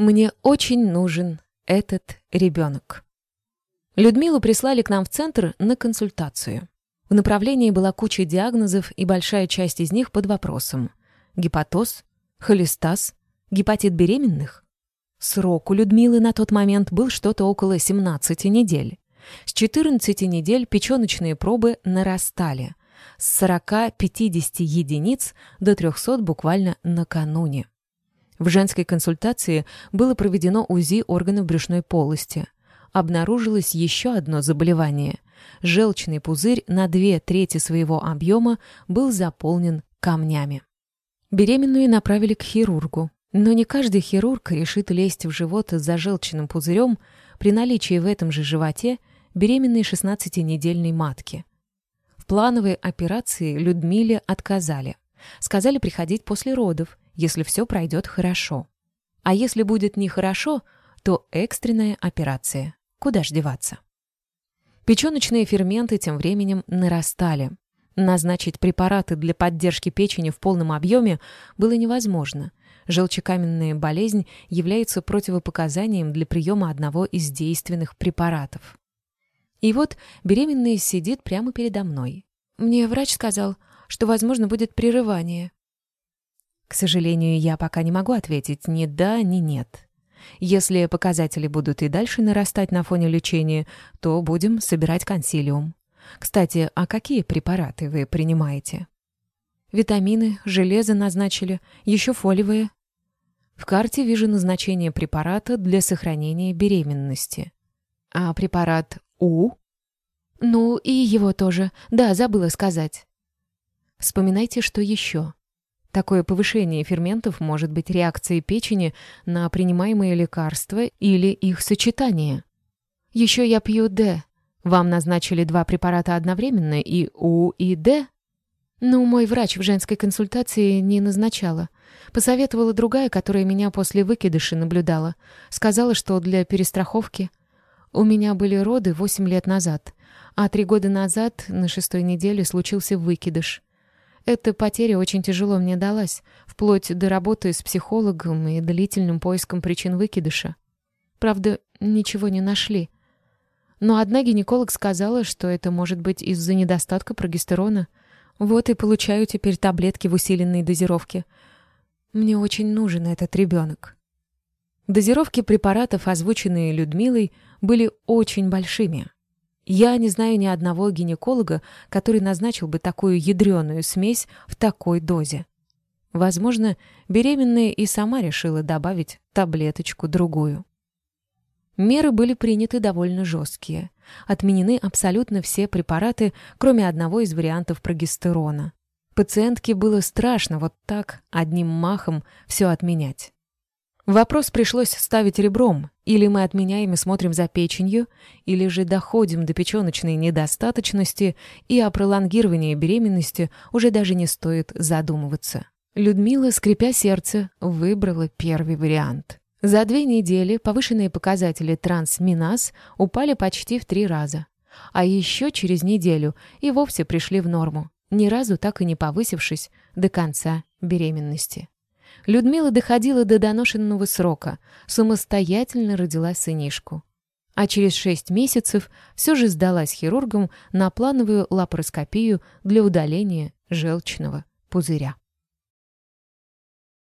Мне очень нужен этот ребенок. Людмилу прислали к нам в центр на консультацию. В направлении была куча диагнозов, и большая часть из них под вопросом. Гепатоз, холестаз, гепатит беременных. Срок у Людмилы на тот момент был что-то около 17 недель. С 14 недель печёночные пробы нарастали. С 40-50 единиц до 300 буквально накануне. В женской консультации было проведено УЗИ органов брюшной полости. Обнаружилось еще одно заболевание. Желчный пузырь на две трети своего объема был заполнен камнями. Беременную направили к хирургу. Но не каждый хирург решит лезть в живот за желчным пузырем при наличии в этом же животе беременной 16-недельной матки. В плановой операции Людмиле отказали. Сказали приходить после родов, если все пройдет хорошо. А если будет нехорошо, то экстренная операция. Куда ж деваться? Печёночные ферменты тем временем нарастали. Назначить препараты для поддержки печени в полном объеме было невозможно. Желчекаменная болезнь является противопоказанием для приема одного из действенных препаратов. И вот беременная сидит прямо передо мной. Мне врач сказал, что, возможно, будет прерывание. К сожалению, я пока не могу ответить ни да, ни нет. Если показатели будут и дальше нарастать на фоне лечения, то будем собирать консилиум. Кстати, а какие препараты вы принимаете? Витамины, железо назначили, еще фолиевые. В карте вижу назначение препарата для сохранения беременности. А препарат У? Ну, и его тоже. Да, забыла сказать. Вспоминайте, что еще. Такое повышение ферментов может быть реакцией печени на принимаемые лекарства или их сочетание. Еще я пью Д. Вам назначили два препарата одновременно, и У, и Д? Ну, мой врач в женской консультации не назначала. Посоветовала другая, которая меня после выкидыша наблюдала. Сказала, что для перестраховки. У меня были роды 8 лет назад, а три года назад, на шестой неделе, случился выкидыш. Эта потеря очень тяжело мне далась, вплоть до работы с психологом и длительным поиском причин выкидыша. Правда, ничего не нашли. Но одна гинеколог сказала, что это может быть из-за недостатка прогестерона. Вот и получаю теперь таблетки в усиленной дозировке. Мне очень нужен этот ребенок. Дозировки препаратов, озвученные Людмилой, были очень большими. Я не знаю ни одного гинеколога, который назначил бы такую ядреную смесь в такой дозе. Возможно, беременная и сама решила добавить таблеточку-другую. Меры были приняты довольно жесткие. Отменены абсолютно все препараты, кроме одного из вариантов прогестерона. Пациентке было страшно вот так, одним махом, все отменять. Вопрос пришлось ставить ребром. Или мы отменяем и смотрим за печенью, или же доходим до печёночной недостаточности, и о пролонгировании беременности уже даже не стоит задумываться. Людмила, скрипя сердце, выбрала первый вариант. За две недели повышенные показатели трансминаз упали почти в три раза. А еще через неделю и вовсе пришли в норму, ни разу так и не повысившись до конца беременности. Людмила доходила до доношенного срока, самостоятельно родила сынишку. А через шесть месяцев все же сдалась хирургам на плановую лапароскопию для удаления желчного пузыря.